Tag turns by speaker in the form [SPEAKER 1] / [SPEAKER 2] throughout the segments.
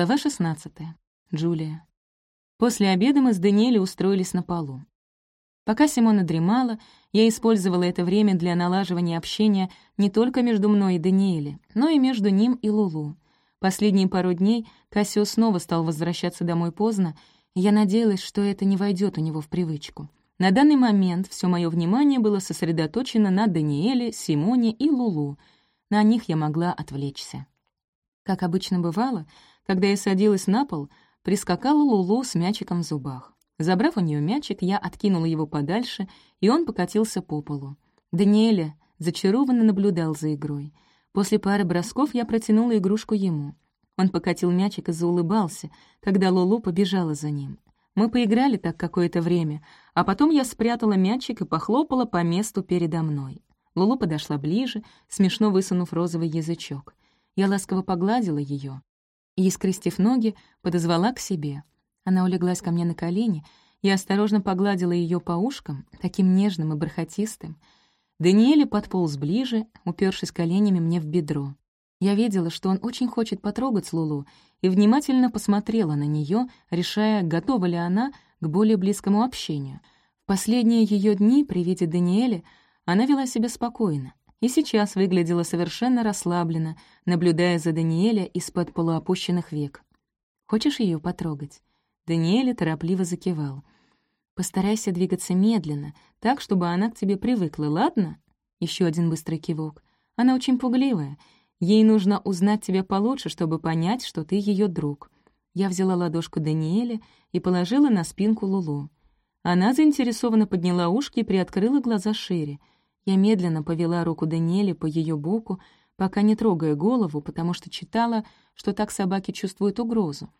[SPEAKER 1] Глава 16. Джулия. После обеда мы с Даниэлей устроились на полу. Пока Симона дремала, я использовала это время для налаживания общения не только между мной и Даниэлем, но и между ним и Лулу. Последние пару дней Кассио снова стал возвращаться домой поздно, и я надеялась, что это не войдет у него в привычку. На данный момент все мое внимание было сосредоточено на Даниэле, Симоне и Лулу. На них я могла отвлечься. Как обычно бывало, когда я садилась на пол, прискакала Лулу с мячиком в зубах. Забрав у нее мячик, я откинула его подальше, и он покатился по полу. Даниэля зачарованно наблюдал за игрой. После пары бросков я протянула игрушку ему. Он покатил мячик и заулыбался, когда Лулу побежала за ним. Мы поиграли так какое-то время, а потом я спрятала мячик и похлопала по месту передо мной. Лулу подошла ближе, смешно высунув розовый язычок. Я ласково погладила ее и, скрестив ноги, подозвала к себе. Она улеглась ко мне на колени, я осторожно погладила ее по ушкам, таким нежным и бархатистым. Даниэле подполз ближе, упершись коленями мне в бедро. Я видела, что он очень хочет потрогать Лулу, и внимательно посмотрела на нее, решая, готова ли она к более близкому общению. В последние ее дни при виде Даниэля она вела себя спокойно и сейчас выглядела совершенно расслабленно, наблюдая за Даниэля из-под полуопущенных век. «Хочешь ее потрогать?» Даниэля торопливо закивал. «Постарайся двигаться медленно, так, чтобы она к тебе привыкла, ладно?» Еще один быстрый кивок. «Она очень пугливая. Ей нужно узнать тебя получше, чтобы понять, что ты ее друг». Я взяла ладошку Даниэля и положила на спинку Лулу. Она заинтересованно подняла ушки и приоткрыла глаза шире — я медленно повела руку Даниэле по ее боку, пока не трогая голову, потому что читала, что так собаки чувствуют угрозу.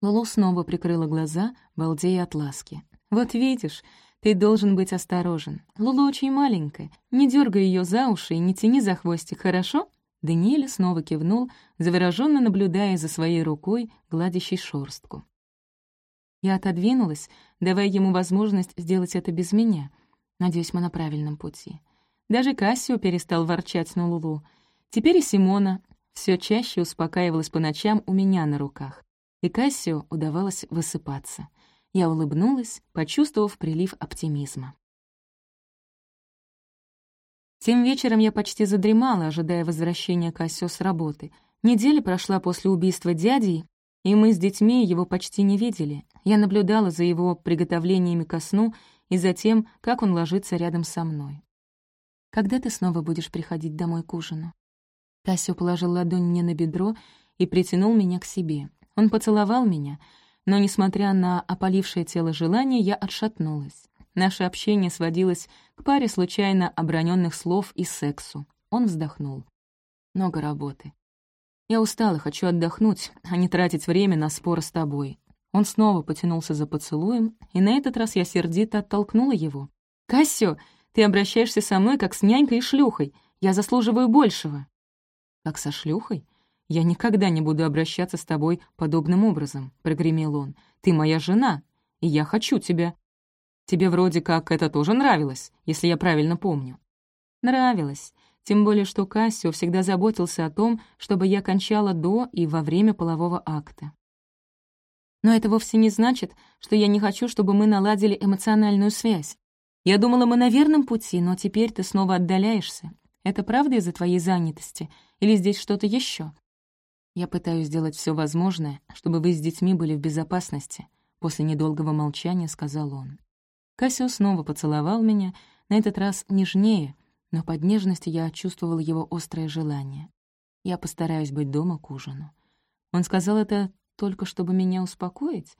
[SPEAKER 1] Лулу снова прикрыла глаза, балдея от ласки. «Вот видишь, ты должен быть осторожен. Лулу очень маленькая. Не дергай ее за уши и не тяни за хвостик, хорошо?» Даниэль снова кивнул, завороженно наблюдая за своей рукой, гладящей шорстку. Я отодвинулась, давая ему возможность сделать это без меня — Надеюсь, мы на правильном пути. Даже Кассио перестал ворчать на Лулу. Теперь и Симона все чаще успокаивалась по ночам у меня на руках. И Кассио удавалось высыпаться. Я улыбнулась, почувствовав прилив оптимизма. Тем вечером я почти задремала, ожидая возвращения Кассио с работы. Неделя прошла после убийства дяди, и мы с детьми его почти не видели. Я наблюдала за его приготовлениями ко сну и за тем, как он ложится рядом со мной. «Когда ты снова будешь приходить домой к ужину?» Тасио положил ладонь мне на бедро и притянул меня к себе. Он поцеловал меня, но, несмотря на опалившее тело желание, я отшатнулась. Наше общение сводилось к паре случайно оброненных слов и сексу. Он вздохнул. Много работы. Я устала, хочу отдохнуть, а не тратить время на спор с тобой. Он снова потянулся за поцелуем, и на этот раз я сердито оттолкнула его. «Кассио, ты обращаешься со мной, как с нянькой и шлюхой. Я заслуживаю большего». «Как со шлюхой? Я никогда не буду обращаться с тобой подобным образом», — прогремел он. «Ты моя жена, и я хочу тебя. Тебе вроде как это тоже нравилось, если я правильно помню». «Нравилось. Тем более, что Кассио всегда заботился о том, чтобы я кончала до и во время полового акта. Но это вовсе не значит, что я не хочу, чтобы мы наладили эмоциональную связь. Я думала, мы на верном пути, но теперь ты снова отдаляешься. Это правда из-за твоей занятости? Или здесь что-то еще? Я пытаюсь сделать все возможное, чтобы вы с детьми были в безопасности, после недолгого молчания сказал он. Кассио снова поцеловал меня, на этот раз нежнее, но под нежностью я чувствовала его острое желание. Я постараюсь быть дома к ужину. Он сказал это только чтобы меня успокоить,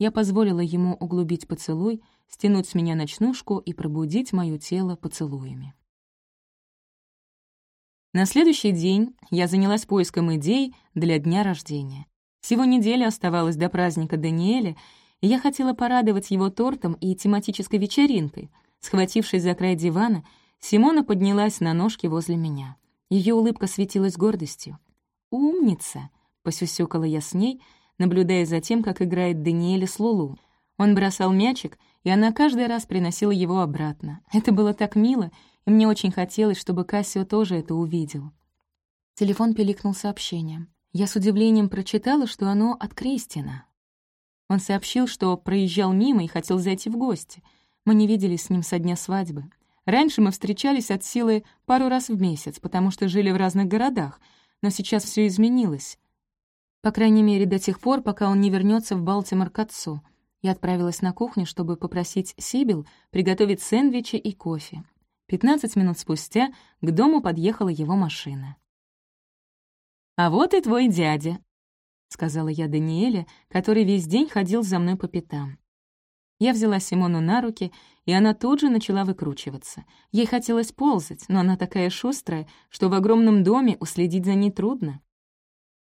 [SPEAKER 1] я позволила ему углубить поцелуй, стянуть с меня ночнушку и пробудить моё тело поцелуями. На следующий день я занялась поиском идей для дня рождения. Всего неделя оставалась до праздника Даниэля, и я хотела порадовать его тортом и тематической вечеринкой. Схватившись за край дивана, Симона поднялась на ножки возле меня. Ее улыбка светилась гордостью. «Умница!» — посюсюкала я с ней, наблюдая за тем, как играет Даниэль с Лулу. Он бросал мячик, и она каждый раз приносила его обратно. Это было так мило, и мне очень хотелось, чтобы Кассио тоже это увидел. Телефон пиликнул сообщением. Я с удивлением прочитала, что оно от Кристина. Он сообщил, что проезжал мимо и хотел зайти в гости. Мы не виделись с ним со дня свадьбы. Раньше мы встречались от силы пару раз в месяц, потому что жили в разных городах, но сейчас все изменилось. По крайней мере, до тех пор, пока он не вернется в Балтимор к отцу. Я отправилась на кухню, чтобы попросить Сибил приготовить сэндвичи и кофе. Пятнадцать минут спустя к дому подъехала его машина. «А вот и твой дядя», — сказала я Даниэле, который весь день ходил за мной по пятам. Я взяла Симону на руки, и она тут же начала выкручиваться. Ей хотелось ползать, но она такая шустрая, что в огромном доме уследить за ней трудно.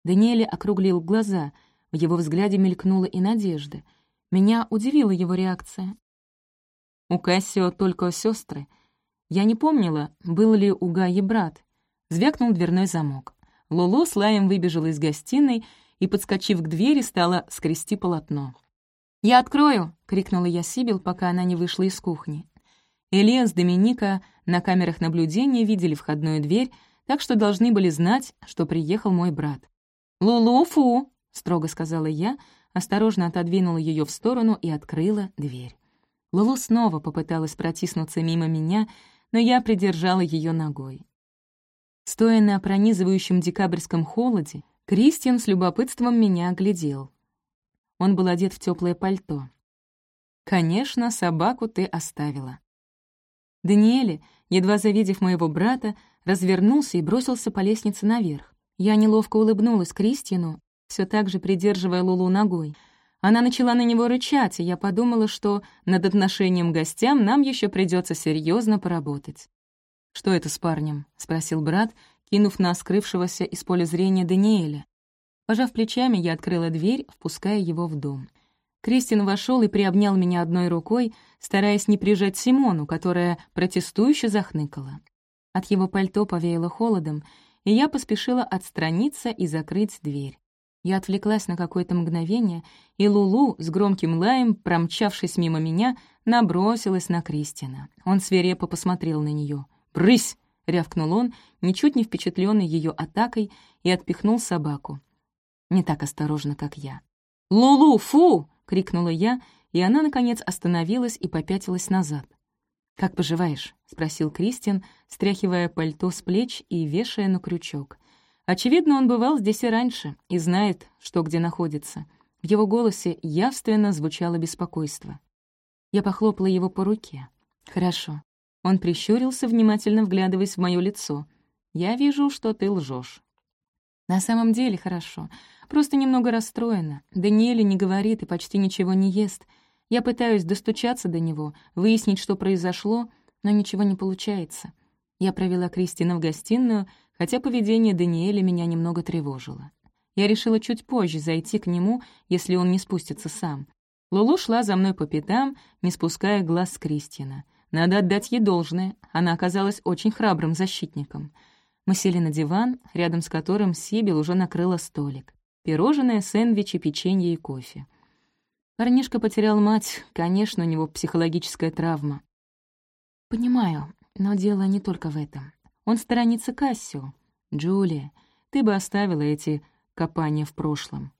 [SPEAKER 1] Даниэле округлил глаза, в его взгляде мелькнула и надежда. Меня удивила его реакция. У Кассио только сестры. Я не помнила, был ли у Гаи брат. Звякнул дверной замок. Лулу с лаем выбежала из гостиной и, подскочив к двери, стала скрести полотно. «Я открою!» — крикнула я Сибил, пока она не вышла из кухни. Элиас с Доминика на камерах наблюдения видели входную дверь, так что должны были знать, что приехал мой брат. «Лулу, фу!» — строго сказала я, осторожно отодвинула ее в сторону и открыла дверь. Лулу снова попыталась протиснуться мимо меня, но я придержала ее ногой. Стоя на пронизывающем декабрьском холоде, Кристиан с любопытством меня оглядел. Он был одет в теплое пальто. «Конечно, собаку ты оставила». Даниэле, едва завидев моего брата, развернулся и бросился по лестнице наверх. Я неловко улыбнулась Кристину, все так же придерживая Лулу ногой. Она начала на него рычать, и я подумала, что над отношением к гостям нам еще придется серьезно поработать. «Что это с парнем?» — спросил брат, кинув на скрывшегося из поля зрения Даниэля. Пожав плечами, я открыла дверь, впуская его в дом. Кристин вошел и приобнял меня одной рукой, стараясь не прижать Симону, которая протестующе захныкала. От его пальто повеяло холодом, и я поспешила отстраниться и закрыть дверь. Я отвлеклась на какое-то мгновение, и Лулу с громким лаем, промчавшись мимо меня, набросилась на Кристина. Он свирепо посмотрел на нее. «Брысь!» — рявкнул он, ничуть не впечатленный ее атакой, и отпихнул собаку. Не так осторожно, как я. «Лулу, фу!» — крикнула я, и она, наконец, остановилась и попятилась назад. «Как поживаешь?» — спросил Кристиан, стряхивая пальто с плеч и вешая на крючок. Очевидно, он бывал здесь и раньше и знает, что где находится. В его голосе явственно звучало беспокойство. Я похлопала его по руке. «Хорошо. Он прищурился, внимательно вглядываясь в моё лицо. «Я вижу, что ты лжешь. «На самом деле хорошо. Просто немного расстроена. Даниэля не говорит и почти ничего не ест. Я пытаюсь достучаться до него, выяснить, что произошло, но ничего не получается. Я провела Кристина в гостиную, хотя поведение Даниэля меня немного тревожило. Я решила чуть позже зайти к нему, если он не спустится сам. Лулу шла за мной по пятам, не спуская глаз с Кристина. Надо отдать ей должное, она оказалась очень храбрым защитником. Мы сели на диван, рядом с которым Сибил уже накрыла столик. Пирожное, сэндвичи, печенье и кофе. Парнишка потерял мать, конечно, у него психологическая травма. Понимаю, но дело не только в этом. Он сторонится Кассио. Джулия, ты бы оставила эти копания в прошлом.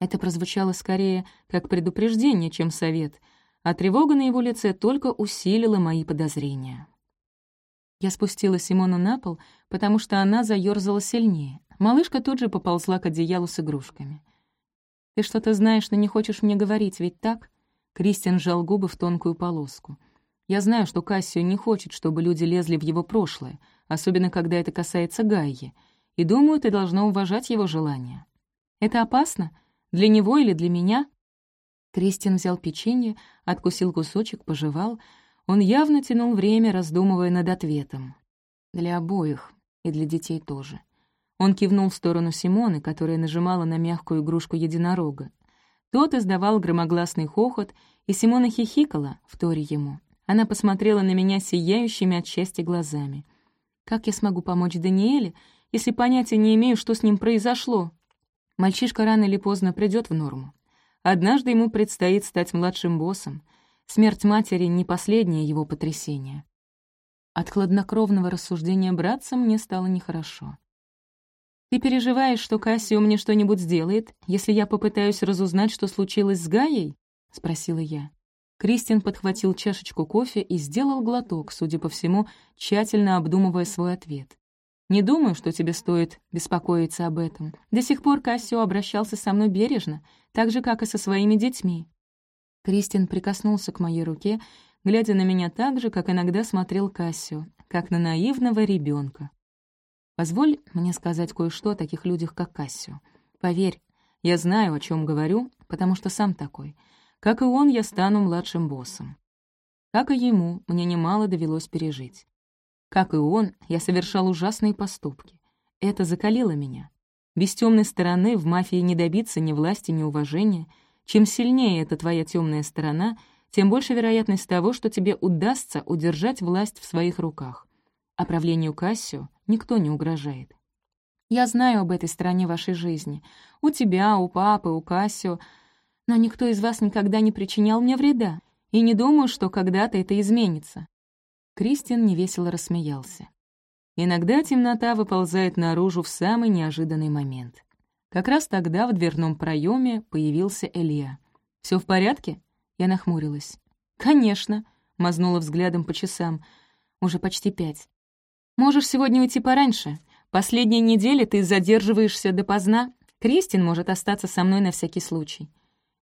[SPEAKER 1] Это прозвучало скорее как предупреждение, чем совет — а тревога на его лице только усилила мои подозрения. Я спустила Симону на пол, потому что она заёрзала сильнее. Малышка тут же поползла к одеялу с игрушками. «Ты что-то знаешь, но не хочешь мне говорить, ведь так?» Кристиан сжал губы в тонкую полоску. «Я знаю, что Кассио не хочет, чтобы люди лезли в его прошлое, особенно когда это касается Гайи, и думаю, ты должна уважать его желания. Это опасно? Для него или для меня?» Кристин взял печенье, откусил кусочек, пожевал. Он явно тянул время, раздумывая над ответом. Для обоих, и для детей тоже. Он кивнул в сторону Симоны, которая нажимала на мягкую игрушку единорога. Тот издавал громогласный хохот, и Симона хихикала, вторя ему. Она посмотрела на меня сияющими от счастья глазами. «Как я смогу помочь Даниэле, если понятия не имею, что с ним произошло? Мальчишка рано или поздно придет в норму. Однажды ему предстоит стать младшим боссом. Смерть матери — не последнее его потрясение. От хладнокровного рассуждения братца мне стало нехорошо. «Ты переживаешь, что Кассио мне что-нибудь сделает, если я попытаюсь разузнать, что случилось с Гаей?» — спросила я. Кристин подхватил чашечку кофе и сделал глоток, судя по всему, тщательно обдумывая свой ответ. «Не думаю, что тебе стоит беспокоиться об этом. До сих пор Кассио обращался со мной бережно, так же, как и со своими детьми». Кристин прикоснулся к моей руке, глядя на меня так же, как иногда смотрел Кассио, как на наивного ребенка. «Позволь мне сказать кое-что о таких людях, как Кассио. Поверь, я знаю, о чем говорю, потому что сам такой». Как и он, я стану младшим боссом. Как и ему, мне немало довелось пережить. Как и он, я совершал ужасные поступки. Это закалило меня. Без темной стороны в мафии не добиться ни власти, ни уважения. Чем сильнее эта твоя темная сторона, тем больше вероятность того, что тебе удастся удержать власть в своих руках. А правлению Кассио никто не угрожает. Я знаю об этой стороне вашей жизни. У тебя, у папы, у Кассио — но никто из вас никогда не причинял мне вреда, и не думаю, что когда-то это изменится». Кристиан невесело рассмеялся. Иногда темнота выползает наружу в самый неожиданный момент. Как раз тогда в дверном проеме появился Илья. Все в порядке?» Я нахмурилась. «Конечно», — мазнула взглядом по часам. «Уже почти пять. Можешь сегодня уйти пораньше. Последние недели ты задерживаешься допоздна. Кристин может остаться со мной на всякий случай.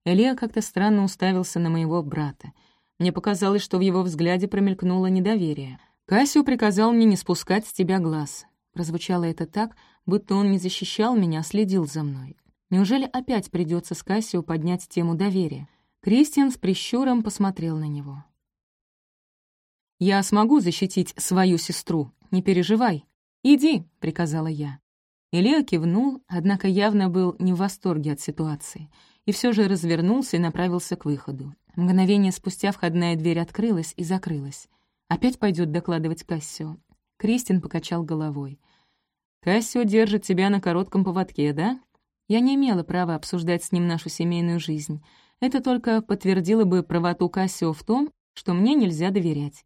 [SPEAKER 1] Элия как-то странно уставился на моего брата. Мне показалось, что в его взгляде промелькнуло недоверие. «Кассио приказал мне не спускать с тебя глаз». Прозвучало это так, будто он не защищал меня, а следил за мной. Неужели опять придется с Кассио поднять тему доверия? Кристиан с прищуром посмотрел на него. «Я смогу защитить свою сестру, не переживай. Иди», — приказала я. Илья кивнул, однако явно был не в восторге от ситуации — и все же развернулся и направился к выходу. Мгновение спустя входная дверь открылась и закрылась. Опять пойдет докладывать Кассио. Кристин покачал головой. «Кассио держит тебя на коротком поводке, да?» Я не имела права обсуждать с ним нашу семейную жизнь. Это только подтвердило бы правоту Кассио в том, что мне нельзя доверять.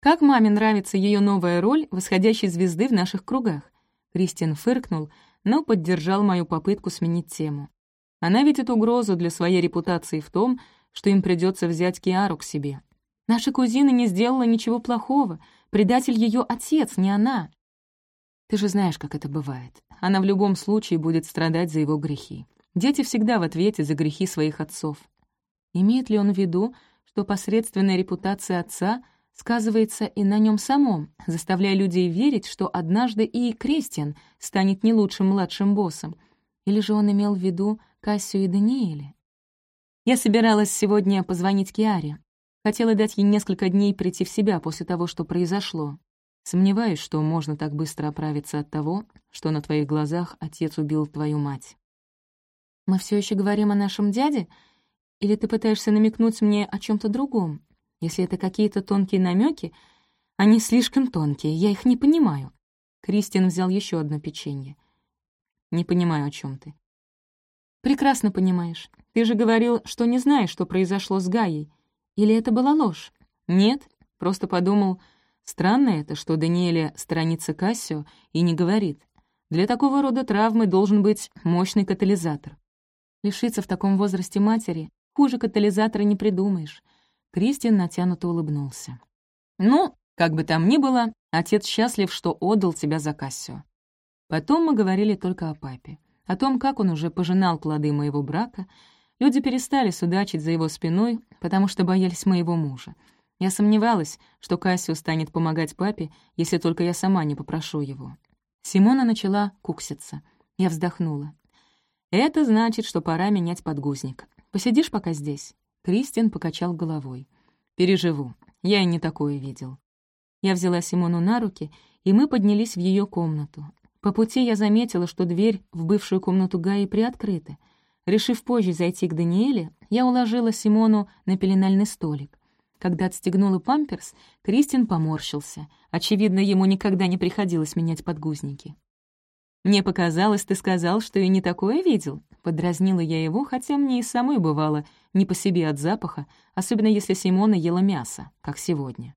[SPEAKER 1] Как маме нравится ее новая роль восходящей звезды в наших кругах? Кристин фыркнул, но поддержал мою попытку сменить тему. Она видит угрозу для своей репутации в том, что им придется взять Киару к себе. Наша кузина не сделала ничего плохого. Предатель ее отец, не она. Ты же знаешь, как это бывает. Она в любом случае будет страдать за его грехи. Дети всегда в ответе за грехи своих отцов. Имеет ли он в виду, что посредственная репутация отца сказывается и на нем самом, заставляя людей верить, что однажды и Кристиан станет не лучшим младшим боссом? Или же он имел в виду, Кассию и Даниэле. Я собиралась сегодня позвонить Киаре. Хотела дать ей несколько дней прийти в себя после того, что произошло. Сомневаюсь, что можно так быстро оправиться от того, что на твоих глазах отец убил твою мать. Мы все еще говорим о нашем дяде? Или ты пытаешься намекнуть мне о чем то другом? Если это какие-то тонкие намеки, они слишком тонкие, я их не понимаю. Кристиан взял еще одно печенье. Не понимаю, о чем ты. «Прекрасно понимаешь. Ты же говорил, что не знаешь, что произошло с Гаей. Или это была ложь?» «Нет, просто подумал, странно это, что Даниэля сторонится Кассио и не говорит. Для такого рода травмы должен быть мощный катализатор. Лишиться в таком возрасте матери хуже катализатора не придумаешь». Кристиан натянуто улыбнулся. «Ну, как бы там ни было, отец счастлив, что отдал тебя за Кассио». Потом мы говорили только о папе о том, как он уже пожинал плоды моего брака, люди перестали судачить за его спиной, потому что боялись моего мужа. Я сомневалась, что Кассио станет помогать папе, если только я сама не попрошу его. Симона начала кукситься. Я вздохнула. «Это значит, что пора менять подгузник. Посидишь пока здесь?» Кристиан покачал головой. «Переживу. Я и не такое видел». Я взяла Симону на руки, и мы поднялись в ее комнату. По пути я заметила, что дверь в бывшую комнату Гаи приоткрыта. Решив позже зайти к Даниэле, я уложила Симону на пеленальный столик. Когда отстегнула памперс, Кристин поморщился. Очевидно, ему никогда не приходилось менять подгузники. «Мне показалось, ты сказал, что и не такое видел?» Подразнила я его, хотя мне и самой бывало не по себе от запаха, особенно если Симона ела мясо, как сегодня.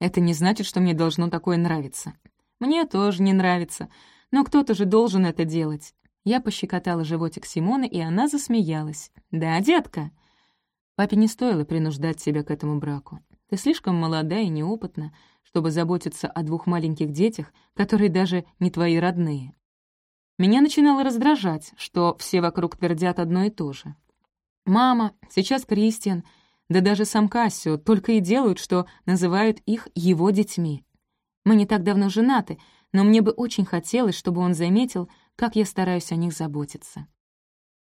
[SPEAKER 1] «Это не значит, что мне должно такое нравиться. Мне тоже не нравится. Но кто-то же должен это делать. Я пощекотала животик Симоны, и она засмеялась. «Да, детка!» Папе не стоило принуждать себя к этому браку. Ты слишком молода и неопытна, чтобы заботиться о двух маленьких детях, которые даже не твои родные. Меня начинало раздражать, что все вокруг твердят одно и то же. Мама, сейчас Кристиан, да даже сам Кассио только и делают, что называют их его детьми. Мы не так давно женаты, но мне бы очень хотелось, чтобы он заметил, как я стараюсь о них заботиться.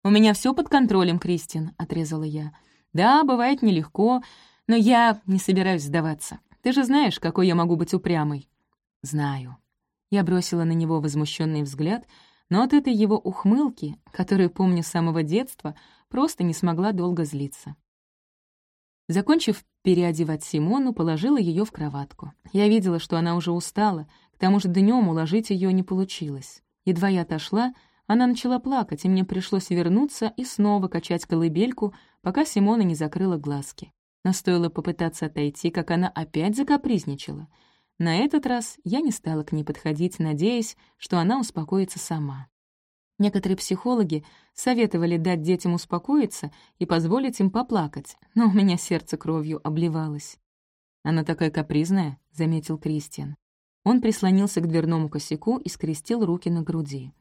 [SPEAKER 1] «У меня все под контролем, Кристин», — отрезала я. «Да, бывает нелегко, но я не собираюсь сдаваться. Ты же знаешь, какой я могу быть упрямой». «Знаю». Я бросила на него возмущенный взгляд, но от этой его ухмылки, которую помню с самого детства, просто не смогла долго злиться. Закончив переодевать Симону, положила ее в кроватку. Я видела, что она уже устала, к тому же днем уложить ее не получилось. Едва я отошла, она начала плакать, и мне пришлось вернуться и снова качать колыбельку, пока Симона не закрыла глазки. Но стоило попытаться отойти, как она опять закапризничала. На этот раз я не стала к ней подходить, надеясь, что она успокоится сама. Некоторые психологи советовали дать детям успокоиться и позволить им поплакать, но у меня сердце кровью обливалось. «Она такая капризная», — заметил Кристиан. Он прислонился к дверному косяку и скрестил руки на груди.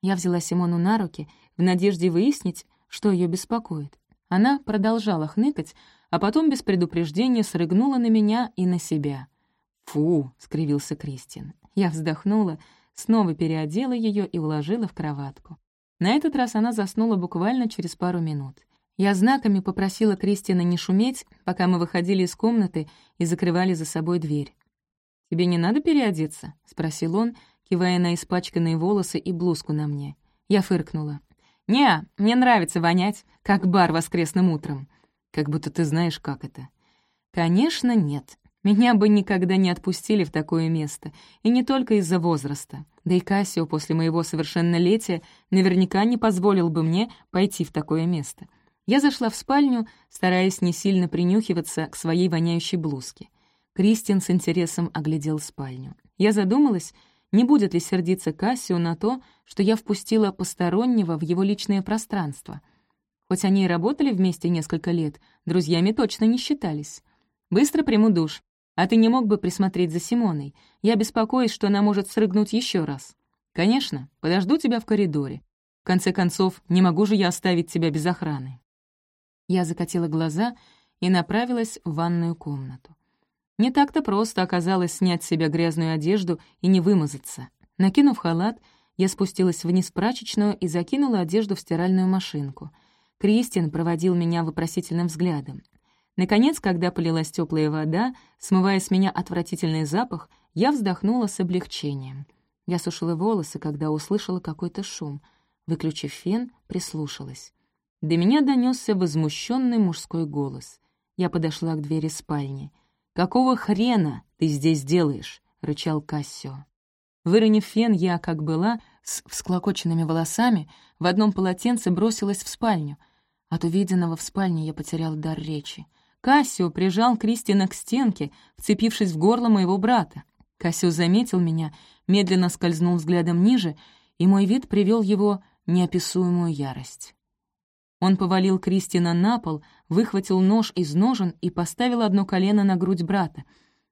[SPEAKER 1] Я взяла Симону на руки в надежде выяснить, что ее беспокоит. Она продолжала хныкать, а потом без предупреждения срыгнула на меня и на себя. «Фу!» — скривился Кристиан. Я вздохнула, снова переодела ее и уложила в кроватку. На этот раз она заснула буквально через пару минут. Я знаками попросила Кристина не шуметь, пока мы выходили из комнаты и закрывали за собой дверь. «Тебе не надо переодеться?» — спросил он, кивая на испачканные волосы и блузку на мне. Я фыркнула. «Не, мне нравится вонять, как бар воскресным утром. Как будто ты знаешь, как это». «Конечно, нет. Меня бы никогда не отпустили в такое место, и не только из-за возраста. Да и Кассио после моего совершеннолетия наверняка не позволил бы мне пойти в такое место. Я зашла в спальню, стараясь не сильно принюхиваться к своей воняющей блузке. Кристин с интересом оглядел спальню. Я задумалась, не будет ли сердиться Кассио на то, что я впустила постороннего в его личное пространство. Хоть они и работали вместе несколько лет, друзьями точно не считались. «Быстро приму душ. А ты не мог бы присмотреть за Симоной? Я беспокоюсь, что она может срыгнуть еще раз. Конечно, подожду тебя в коридоре. В конце концов, не могу же я оставить тебя без охраны. Я закатила глаза и направилась в ванную комнату. Не так-то просто оказалось снять с себя грязную одежду и не вымазаться. Накинув халат, я спустилась вниз в прачечную и закинула одежду в стиральную машинку. Кристин проводил меня вопросительным взглядом. Наконец, когда полилась теплая вода, смывая с меня отвратительный запах, я вздохнула с облегчением. Я сушила волосы, когда услышала какой-то шум. Выключив фен, прислушалась. До меня донесся возмущенный мужской голос. Я подошла к двери спальни. «Какого хрена ты здесь делаешь?» — рычал Кассио. Выронив фен, я, как была, с всклокоченными волосами, в одном полотенце бросилась в спальню. От увиденного в спальне я потеряла дар речи. Кассио прижал Кристина к стенке, вцепившись в горло моего брата. Кассио заметил меня, медленно скользнул взглядом ниже, и мой вид привел его неописуемую ярость. Он повалил Кристина на пол, выхватил нож из ножен и поставил одно колено на грудь брата.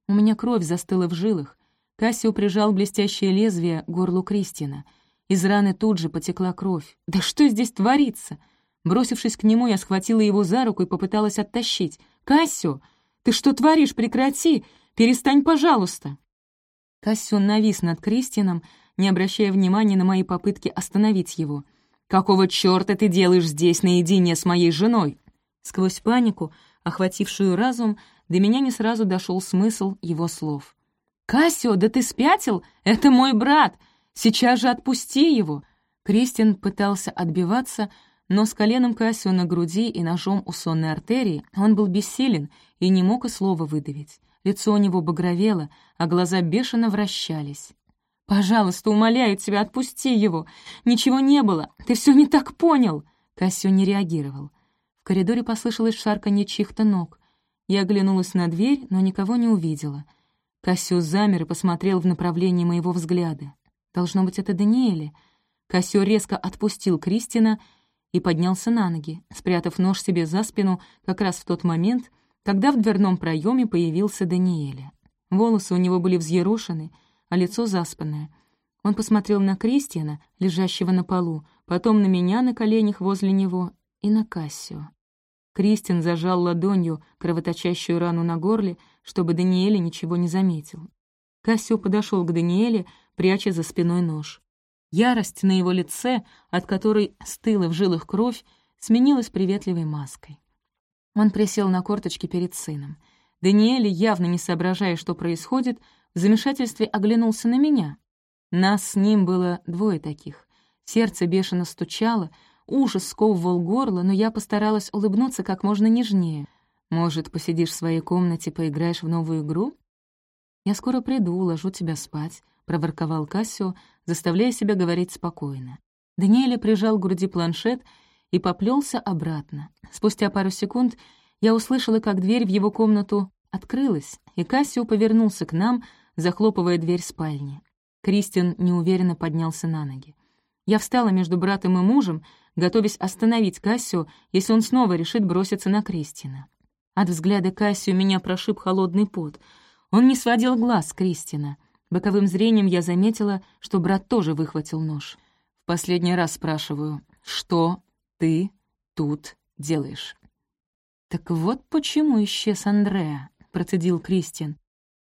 [SPEAKER 1] У меня кровь застыла в жилах. Кассио прижал блестящее лезвие к горлу Кристина. Из раны тут же потекла кровь. «Да что здесь творится?» Бросившись к нему, я схватила его за руку и попыталась оттащить. «Кассио, ты что творишь? Прекрати! Перестань, пожалуйста!» Кассио навис над Кристином, не обращая внимания на мои попытки остановить его. «Какого чёрта ты делаешь здесь наедине с моей женой?» Сквозь панику, охватившую разум, до меня не сразу дошел смысл его слов. «Кассио, да ты спятил? Это мой брат! Сейчас же отпусти его!» Кристин пытался отбиваться, но с коленом Кассио на груди и ножом у сонной артерии он был бессилен и не мог и слова выдавить. Лицо у него багровело, а глаза бешено вращались. «Пожалуйста, умоляю тебя, отпусти его! Ничего не было! Ты все не так понял!» Кассио не реагировал. В коридоре послышалось шарканье чьих-то ног. Я оглянулась на дверь, но никого не увидела. Кассио замер и посмотрел в направлении моего взгляда. Должно быть, это Даниэле. Кассио резко отпустил Кристина и поднялся на ноги, спрятав нож себе за спину как раз в тот момент, когда в дверном проеме появился Даниэле. Волосы у него были взъерошены, а лицо заспанное. Он посмотрел на Кристиана, лежащего на полу, потом на меня на коленях возле него и на Кассио. Кристин зажал ладонью кровоточащую рану на горле, чтобы Даниэле ничего не заметил. Кассио подошел к Даниэле, пряча за спиной нож. Ярость на его лице, от которой стыла в жилах кровь, сменилась приветливой маской. Он присел на корточки перед сыном. Даниэль, явно не соображая, что происходит, в замешательстве оглянулся на меня. Нас с ним было двое таких. Сердце бешено стучало, ужас сковывал горло, но я постаралась улыбнуться как можно нежнее. «Может, посидишь в своей комнате, поиграешь в новую игру?» «Я скоро приду, уложу тебя спать», — проворковал Кассио, заставляя себя говорить спокойно. Даниэля прижал к груди планшет и поплелся обратно. Спустя пару секунд я услышала, как дверь в его комнату открылась, и Кассио повернулся к нам, захлопывая дверь спальни. Кристин неуверенно поднялся на ноги. Я встала между братом и мужем, готовясь остановить Кассио, если он снова решит броситься на Кристина. От взгляда Кассио меня прошиб холодный пот. Он не сводил глаз с Кристина — Боковым зрением я заметила, что брат тоже выхватил нож. В последний раз спрашиваю, что ты тут делаешь? «Так вот почему исчез Андреа», — процедил Кристин.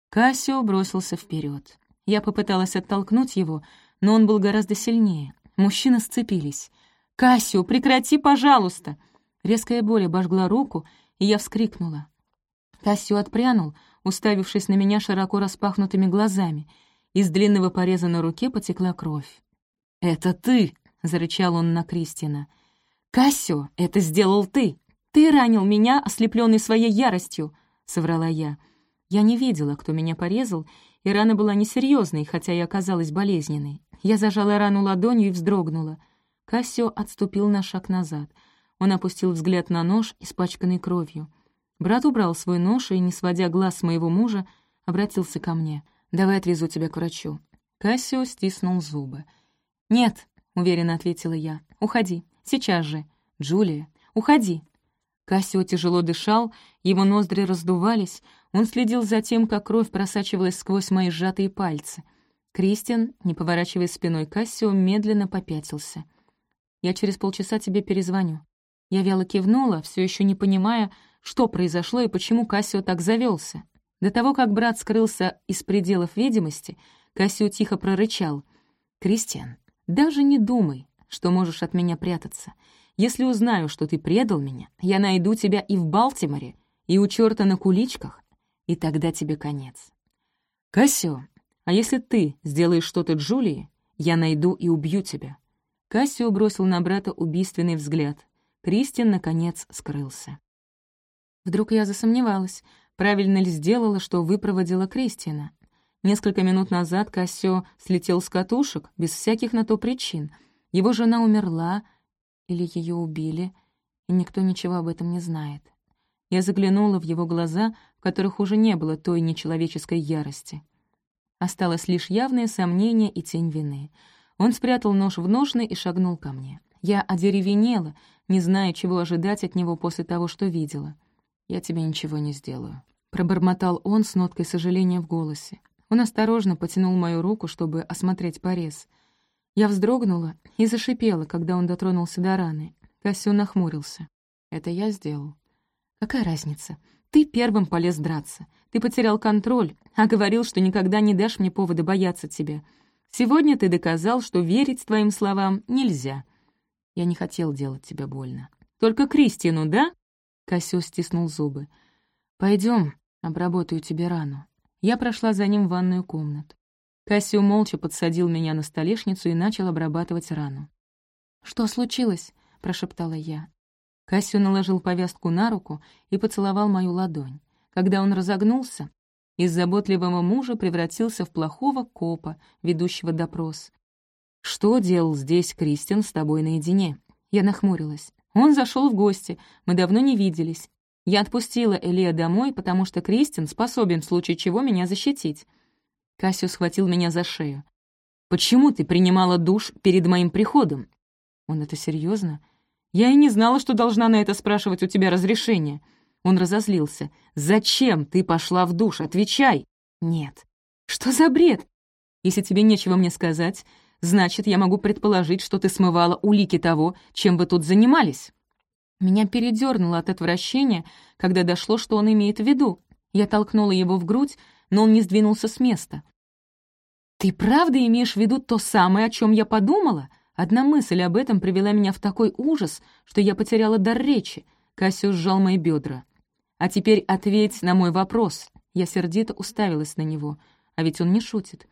[SPEAKER 1] Кассио бросился вперед. Я попыталась оттолкнуть его, но он был гораздо сильнее. Мужчины сцепились. «Кассио, прекрати, пожалуйста!» Резкая боль обожгла руку, и я вскрикнула. Кассио отпрянул, уставившись на меня широко распахнутыми глазами. Из длинного пореза на руке потекла кровь. «Это ты!» — зарычал он на Кристина. «Кассио, это сделал ты! Ты ранил меня, ослепленный своей яростью!» — соврала я. Я не видела, кто меня порезал, и рана была несерьезной, хотя и оказалась болезненной. Я зажала рану ладонью и вздрогнула. Кассио отступил на шаг назад. Он опустил взгляд на нож, испачканный кровью. Брат убрал свой нож и, не сводя глаз с моего мужа, обратился ко мне. «Давай отвезу тебя к врачу». Кассио стиснул зубы. «Нет», — уверенно ответила я. «Уходи. Сейчас же. Джулия, уходи». Кассио тяжело дышал, его ноздри раздувались, он следил за тем, как кровь просачивалась сквозь мои сжатые пальцы. Кристиан, не поворачивая спиной Кассио, медленно попятился. «Я через полчаса тебе перезвоню». Я вяло кивнула, все еще не понимая, что произошло и почему Кассио так завелся. До того, как брат скрылся из пределов видимости, Кассио тихо прорычал. «Кристиан, даже не думай, что можешь от меня прятаться. Если узнаю, что ты предал меня, я найду тебя и в Балтиморе, и у черта на куличках, и тогда тебе конец. Кассио, а если ты сделаешь что-то Джулии, я найду и убью тебя». Кассио бросил на брата убийственный взгляд. Кристиан, наконец, скрылся. Вдруг я засомневалась, правильно ли сделала, что выпроводила Кристина. Несколько минут назад Кассио слетел с катушек, без всяких на то причин. Его жена умерла или ее убили, и никто ничего об этом не знает. Я заглянула в его глаза, в которых уже не было той нечеловеческой ярости. Осталось лишь явное сомнение и тень вины. Он спрятал нож в ножны и шагнул ко мне. Я одеревенела, не зная, чего ожидать от него после того, что видела — «Я тебе ничего не сделаю», — пробормотал он с ноткой сожаления в голосе. Он осторожно потянул мою руку, чтобы осмотреть порез. Я вздрогнула и зашипела, когда он дотронулся до раны. Кассио нахмурился. «Это я сделал». «Какая разница? Ты первым полез драться. Ты потерял контроль, а говорил, что никогда не дашь мне повода бояться тебя. Сегодня ты доказал, что верить твоим словам нельзя. Я не хотел делать тебе больно. Только Кристину, да?» Кассио стиснул зубы. Пойдем, обработаю тебе рану». Я прошла за ним в ванную комнату. Кассио молча подсадил меня на столешницу и начал обрабатывать рану. «Что случилось?» — прошептала я. Кассио наложил повязку на руку и поцеловал мою ладонь. Когда он разогнулся, из заботливого мужа превратился в плохого копа, ведущего допрос. «Что делал здесь Кристиан с тобой наедине?» Я нахмурилась. Он зашел в гости, мы давно не виделись. Я отпустила Элия домой, потому что Кристин способен в случае чего меня защитить. Кассио схватил меня за шею. Почему ты принимала душ перед моим приходом?» «Он это серьезно? Я и не знала, что должна на это спрашивать у тебя разрешение». Он разозлился. «Зачем ты пошла в душ? Отвечай!» «Нет». «Что за бред? Если тебе нечего мне сказать, значит, я могу предположить, что ты смывала улики того, чем вы тут занимались». Меня передернуло от отвращения, когда дошло, что он имеет в виду. Я толкнула его в грудь, но он не сдвинулся с места. «Ты правда имеешь в виду то самое, о чем я подумала?» Одна мысль об этом привела меня в такой ужас, что я потеряла дар речи. Кассиус сжал мои бедра. «А теперь ответь на мой вопрос». Я сердито уставилась на него. А ведь он не шутит.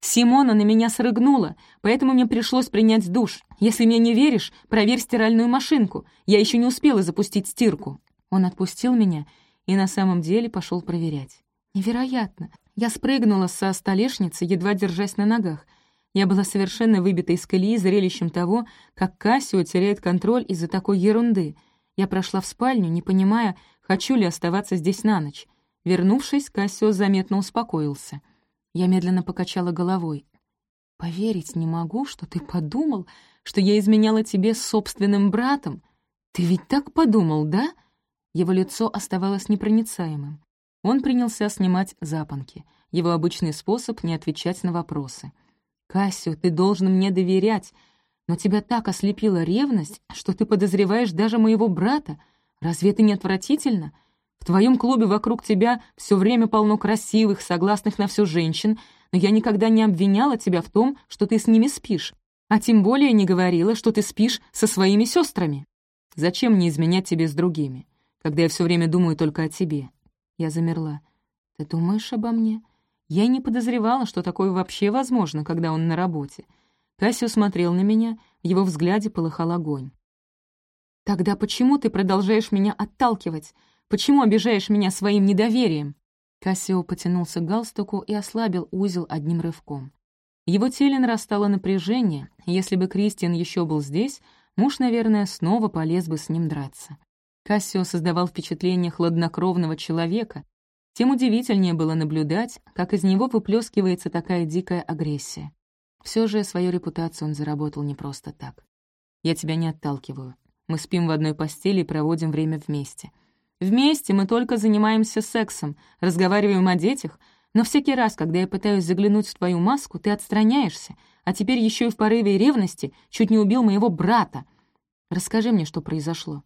[SPEAKER 1] Симона на меня срыгнула, поэтому мне пришлось принять душ. Если мне не веришь, проверь стиральную машинку. Я еще не успела запустить стирку». Он отпустил меня и на самом деле пошел проверять. Невероятно. Я спрыгнула со столешницы, едва держась на ногах. Я была совершенно выбита из колеи зрелищем того, как Кассио теряет контроль из-за такой ерунды. Я прошла в спальню, не понимая, хочу ли оставаться здесь на ночь. Вернувшись, Кассио заметно успокоился — я медленно покачала головой. «Поверить не могу, что ты подумал, что я изменяла тебе с собственным братом. Ты ведь так подумал, да?» Его лицо оставалось непроницаемым. Он принялся снимать запонки. Его обычный способ — не отвечать на вопросы. «Кассио, ты должен мне доверять, но тебя так ослепила ревность, что ты подозреваешь даже моего брата. Разве это не отвратительно?» В твоем клубе вокруг тебя все время полно красивых, согласных на все женщин, но я никогда не обвиняла тебя в том, что ты с ними спишь, а тем более не говорила, что ты спишь со своими сестрами. Зачем мне изменять тебе с другими, когда я все время думаю только о тебе?» Я замерла. «Ты думаешь обо мне?» Я не подозревала, что такое вообще возможно, когда он на работе. Кассио смотрел на меня, в его взгляде полыхал огонь. «Тогда почему ты продолжаешь меня отталкивать? Почему обижаешь меня своим недоверием?» Кассио потянулся к галстуку и ослабил узел одним рывком. Его теле нарастало напряжение, если бы Кристиан еще был здесь, муж, наверное, снова полез бы с ним драться. Кассио создавал впечатление хладнокровного человека, тем удивительнее было наблюдать, как из него выплескивается такая дикая агрессия. Все же свою репутацию он заработал не просто так. «Я тебя не отталкиваю. Мы спим в одной постели и проводим время вместе. Вместе мы только занимаемся сексом, разговариваем о детях, но всякий раз, когда я пытаюсь заглянуть в твою маску, ты отстраняешься, а теперь еще и в порыве ревности чуть не убил моего брата. Расскажи мне, что произошло».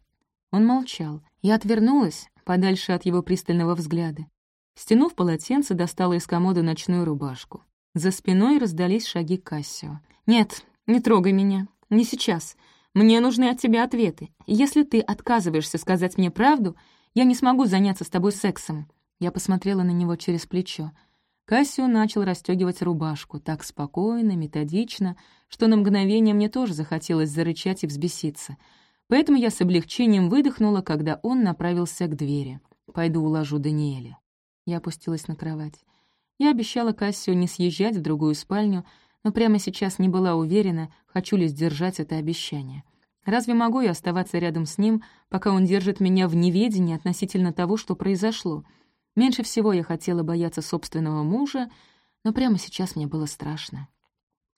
[SPEAKER 1] Он молчал. Я отвернулась, подальше от его пристального взгляда. Стянув полотенце, достала из комода ночную рубашку. За спиной раздались шаги Кассио. «Нет, не трогай меня. Не сейчас. Мне нужны от тебя ответы. Если ты отказываешься сказать мне правду, я не смогу заняться с тобой сексом». Я посмотрела на него через плечо. Кассио начал расстегивать рубашку так спокойно, методично, что на мгновение мне тоже захотелось зарычать и взбеситься. Поэтому я с облегчением выдохнула, когда он направился к двери. «Пойду уложу Даниэля». Я опустилась на кровать. Я обещала Кассио не съезжать в другую спальню, но прямо сейчас не была уверена, хочу ли сдержать это обещание. Разве могу я оставаться рядом с ним, пока он держит меня в неведении относительно того, что произошло? Меньше всего я хотела бояться собственного мужа, но прямо сейчас мне было страшно.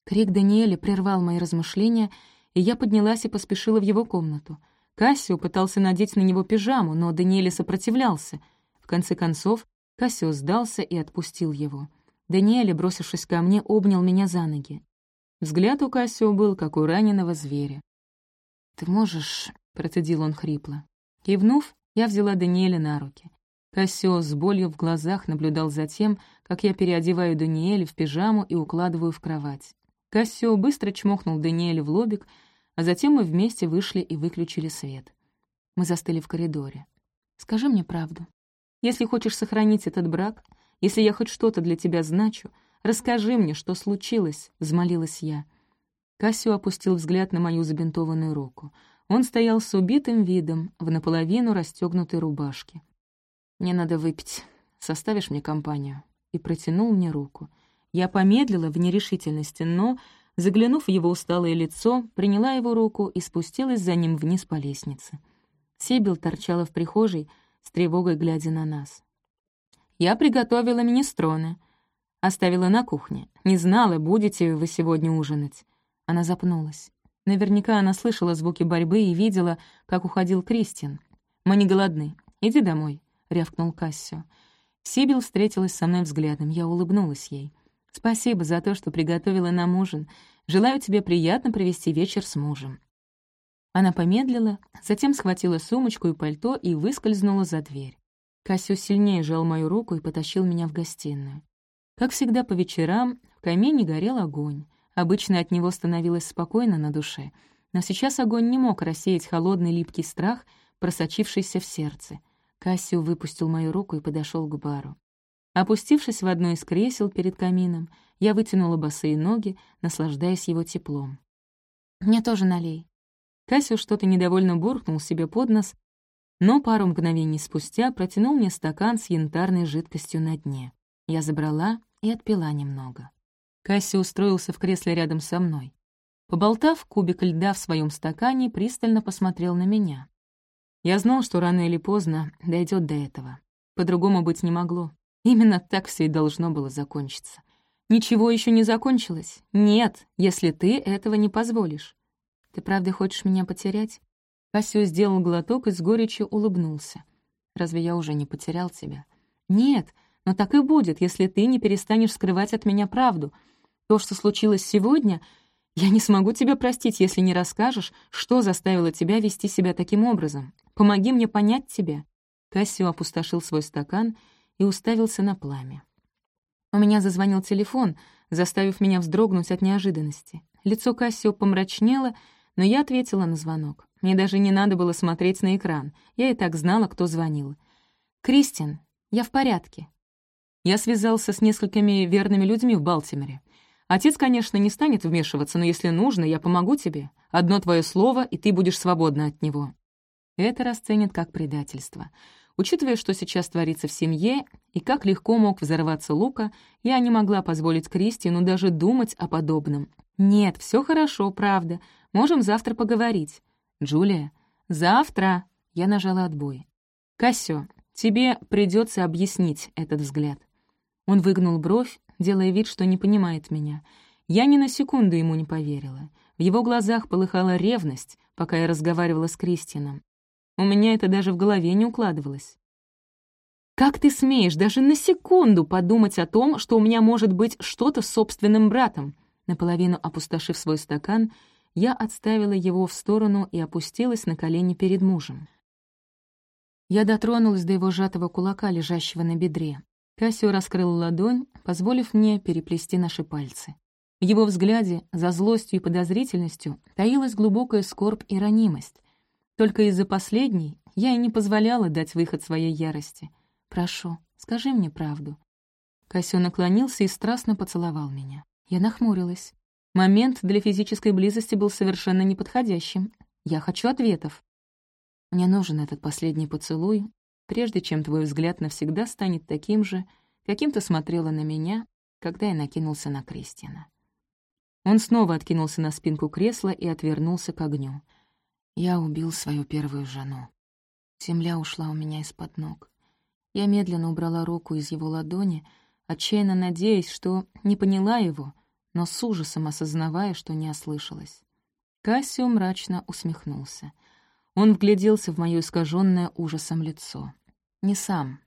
[SPEAKER 1] Крик Даниэля прервал мои размышления, и я поднялась и поспешила в его комнату. Кассио пытался надеть на него пижаму, но Даниэль сопротивлялся. В конце концов, Кассио сдался и отпустил его. Даниэль, бросившись ко мне, обнял меня за ноги. Взгляд у Кассио был, как у раненого зверя. «Ты можешь...» — процедил он хрипло. Кивнув, я взяла Даниэля на руки. Кассио с болью в глазах наблюдал за тем, как я переодеваю Даниэля в пижаму и укладываю в кровать. Кассио быстро чмокнул Даниэля в лобик, а затем мы вместе вышли и выключили свет. Мы застыли в коридоре. «Скажи мне правду. Если хочешь сохранить этот брак, если я хоть что-то для тебя значу, расскажи мне, что случилось», — взмолилась я. Кассио опустил взгляд на мою забинтованную руку. Он стоял с убитым видом, в наполовину расстегнутой рубашке. «Мне надо выпить. Составишь мне компанию?» И протянул мне руку. Я помедлила в нерешительности, но, заглянув в его усталое лицо, приняла его руку и спустилась за ним вниз по лестнице. Сибил торчала в прихожей, с тревогой глядя на нас. «Я приготовила министроны. Оставила на кухне. Не знала, будете вы сегодня ужинать». Она запнулась. Наверняка она слышала звуки борьбы и видела, как уходил Кристин. «Мы не голодны. Иди домой», — рявкнул Кассио. Сибил встретилась со мной взглядом. Я улыбнулась ей. «Спасибо за то, что приготовила нам ужин. Желаю тебе приятно провести вечер с мужем». Она помедлила, затем схватила сумочку и пальто и выскользнула за дверь. Кассио сильнее сжал мою руку и потащил меня в гостиную. Как всегда по вечерам в камине горел огонь. Обычно от него становилось спокойно на душе, но сейчас огонь не мог рассеять холодный липкий страх, просочившийся в сердце. Кассио выпустил мою руку и подошел к бару. Опустившись в одно из кресел перед камином, я вытянула босые ноги, наслаждаясь его теплом. «Мне тоже налей». Кассио что-то недовольно буркнул себе под нос, но пару мгновений спустя протянул мне стакан с янтарной жидкостью на дне. Я забрала и отпила немного. Касси устроился в кресле рядом со мной. Поболтав, кубик льда в своем стакане пристально посмотрел на меня. Я знал, что рано или поздно дойдет до этого. По-другому быть не могло. Именно так все и должно было закончиться. Ничего еще не закончилось? Нет, если ты этого не позволишь. Ты правда хочешь меня потерять? Кассио сделал глоток и с горечью улыбнулся. «Разве я уже не потерял тебя?» «Нет, но так и будет, если ты не перестанешь скрывать от меня правду. То, что случилось сегодня, я не смогу тебя простить, если не расскажешь, что заставило тебя вести себя таким образом. Помоги мне понять тебя». Кассио опустошил свой стакан и уставился на пламя. У меня зазвонил телефон, заставив меня вздрогнуть от неожиданности. Лицо Кассио помрачнело, но я ответила на звонок. Мне даже не надо было смотреть на экран. Я и так знала, кто звонил. «Кристин, я в порядке». Я связался с несколькими верными людьми в Балтиморе. Отец, конечно, не станет вмешиваться, но если нужно, я помогу тебе. Одно твое слово, и ты будешь свободна от него. Это расценят как предательство. Учитывая, что сейчас творится в семье, и как легко мог взорваться Лука, я не могла позволить Кристину даже думать о подобном. «Нет, все хорошо, правда. Можем завтра поговорить. «Джулия, завтра!» Я нажала отбой. «Кассио, тебе придется объяснить этот взгляд». Он выгнул бровь, делая вид, что не понимает меня. Я ни на секунду ему не поверила. В его глазах полыхала ревность, пока я разговаривала с Кристином. У меня это даже в голове не укладывалось. «Как ты смеешь даже на секунду подумать о том, что у меня может быть что-то с собственным братом?» Наполовину опустошив свой стакан, я отставила его в сторону и опустилась на колени перед мужем. Я дотронулась до его сжатого кулака, лежащего на бедре. Кассио раскрыл ладонь, позволив мне переплести наши пальцы. В его взгляде, за злостью и подозрительностью, таилась глубокая скорбь и ранимость. Только из-за последней я и не позволяла дать выход своей ярости. «Прошу, скажи мне правду». Кассио наклонился и страстно поцеловал меня. Я нахмурилась. Момент для физической близости был совершенно неподходящим. Я хочу ответов. Мне нужен этот последний поцелуй, прежде чем твой взгляд навсегда станет таким же, каким ты смотрела на меня, когда я накинулся на Кристина. Он снова откинулся на спинку кресла и отвернулся к огню. Я убил свою первую жену. Земля ушла у меня из-под ног. Я медленно убрала руку из его ладони, отчаянно надеясь, что не поняла его — но с ужасом осознавая, что не ослышалась. Кассио мрачно усмехнулся. Он вгляделся в моё искаженное ужасом лицо. Не сам.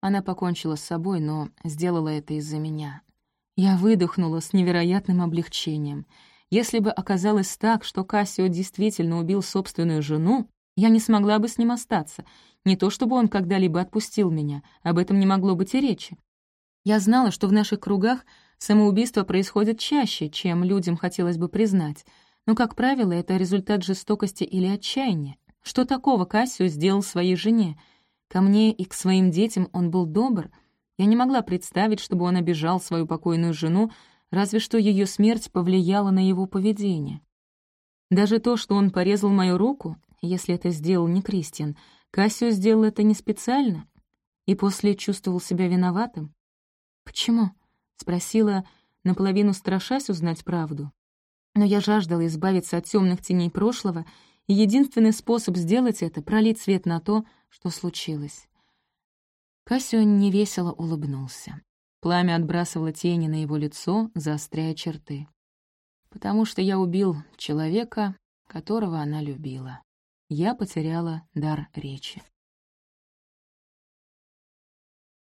[SPEAKER 1] Она покончила с собой, но сделала это из-за меня. Я выдохнула с невероятным облегчением. Если бы оказалось так, что Кассио действительно убил собственную жену, я не смогла бы с ним остаться. Не то чтобы он когда-либо отпустил меня, об этом не могло быть и речи. Я знала, что в наших кругах Самоубийства происходят чаще, чем людям хотелось бы признать, но, как правило, это результат жестокости или отчаяния. Что такого Кассио сделал своей жене? Ко мне и к своим детям он был добр. Я не могла представить, чтобы он обижал свою покойную жену, разве что ее смерть повлияла на его поведение. Даже то, что он порезал мою руку, если это сделал не Кристиан, Кассио сделал это не специально и после чувствовал себя виноватым. Почему? Спросила, наполовину страшась узнать правду. Но я жаждала избавиться от темных теней прошлого, и единственный способ сделать это — пролить свет на то, что случилось. Кассио невесело улыбнулся. Пламя отбрасывало тени на его лицо, заостряя черты. «Потому что я убил человека, которого она любила. Я потеряла дар речи».